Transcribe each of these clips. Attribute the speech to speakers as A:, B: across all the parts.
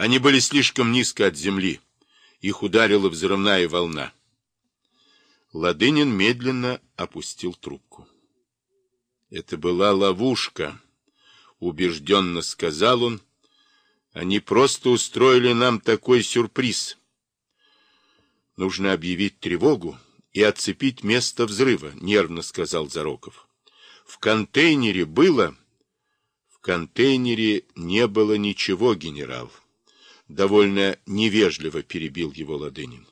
A: Они были слишком низко от земли. Их ударила взрывная волна. Ладынин медленно опустил трубку. Это была ловушка, убежденно сказал он. Они просто устроили нам такой сюрприз. Нужно объявить тревогу и отцепить место взрыва, нервно сказал Зароков. В контейнере было... В контейнере не было ничего, генерал. Довольно невежливо перебил его Ладынин.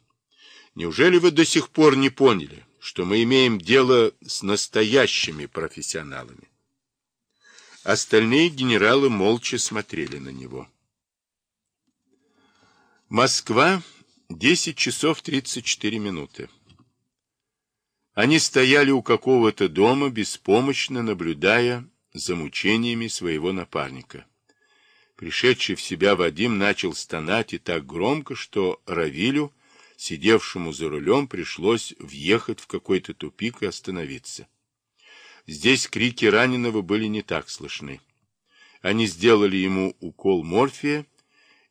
A: Неужели вы до сих пор не поняли, что мы имеем дело с настоящими профессионалами? Остальные генералы молча смотрели на него. Москва, 10 часов 34 минуты. Они стояли у какого-то дома, беспомощно наблюдая за мучениями своего напарника. Пришедший в себя Вадим начал стонать и так громко, что Равилю, сидевшему за рулем, пришлось въехать в какой-то тупик и остановиться. Здесь крики раненого были не так слышны. Они сделали ему укол морфия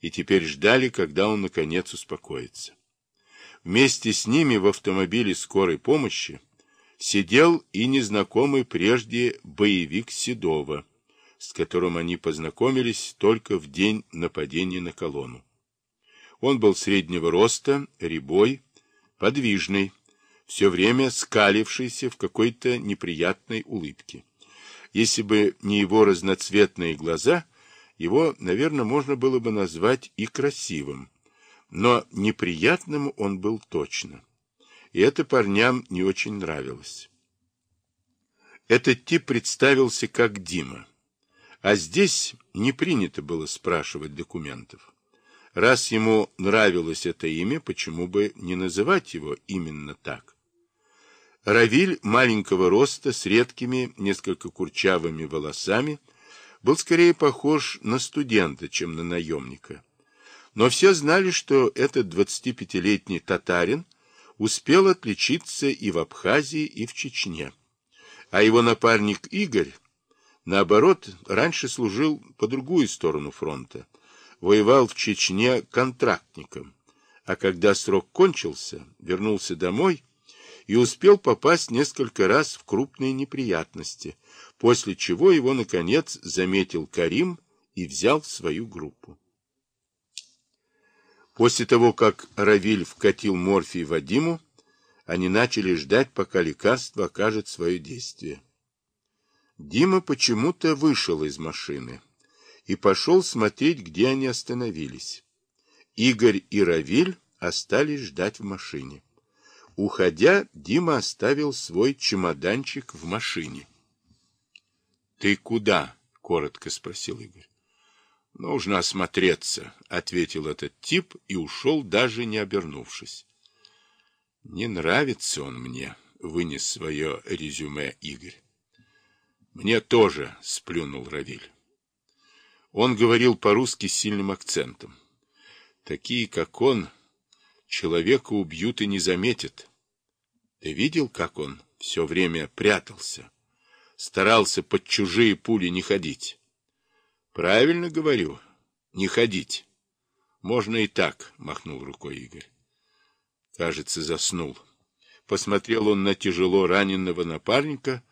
A: и теперь ждали, когда он наконец успокоится. Вместе с ними в автомобиле скорой помощи сидел и незнакомый прежде боевик Седова, с которым они познакомились только в день нападения на колонну. Он был среднего роста, рябой, подвижный, все время скалившийся в какой-то неприятной улыбке. Если бы не его разноцветные глаза, его, наверное, можно было бы назвать и красивым но неприятным он был точно. И это парням не очень нравилось. Этот тип представился как Дима. А здесь не принято было спрашивать документов. Раз ему нравилось это имя, почему бы не называть его именно так? Равиль маленького роста, с редкими, несколько курчавыми волосами, был скорее похож на студента, чем на наемника. Но все знали, что этот 25-летний татарин успел отличиться и в Абхазии, и в Чечне. А его напарник Игорь, наоборот, раньше служил по другую сторону фронта, воевал в Чечне контрактником, а когда срок кончился, вернулся домой и успел попасть несколько раз в крупные неприятности, после чего его, наконец, заметил Карим и взял в свою группу. После того, как Равиль вкатил морфий Вадиму, они начали ждать, пока лекарство окажет свое действие. Дима почему-то вышел из машины и пошел смотреть, где они остановились. Игорь и Равиль остались ждать в машине. Уходя, Дима оставил свой чемоданчик в машине. — Ты куда? — коротко спросил Игорь. Нужно осмотреться, ответил этот тип и ушел, даже не обернувшись. Не нравится он мне, вынес свое резюме Игорь. Мне тоже, сплюнул Равиль. Он говорил по-русски с сильным акцентом. Такие, как он, человека убьют и не заметят. Ты видел, как он все время прятался? Старался под чужие пули не ходить. Правильно говорю. Не ходить. Можно и так, махнул рукой Игорь. Кажется, заснул. Посмотрел он на тяжело раненого напарника.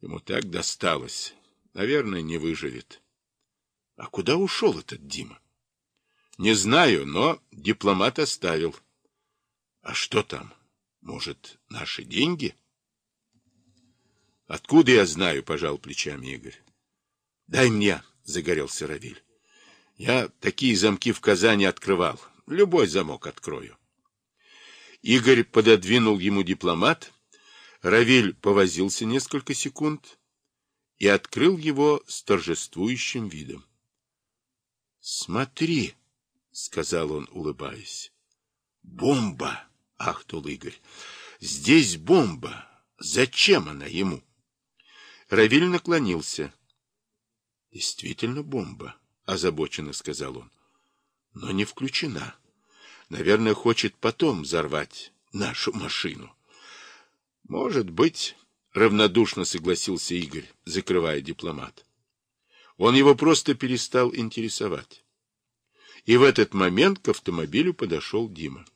A: Ему так досталось. Наверное, не выживет. А куда ушел этот Дима? Не знаю, но дипломат оставил. А что там? Может, наши деньги? Откуда я знаю, пожал плечами Игорь. Дай мне, загорелся Равиль. Я такие замки в Казани открывал. Любой замок открою. Игорь пододвинул ему дипломат. Равиль повозился несколько секунд и открыл его с торжествующим видом. — Смотри, — сказал он, улыбаясь. — Бомба! — ахнул Игорь. — Здесь бомба. Зачем она ему? Равиль наклонился. Действительно бомба, озабоченно сказал он. Но не включена. Наверное, хочет потом взорвать нашу машину. Может быть, равнодушно согласился Игорь, закрывая дипломат. Он его просто перестал интересовать. И в этот момент к автомобилю подошел Дима.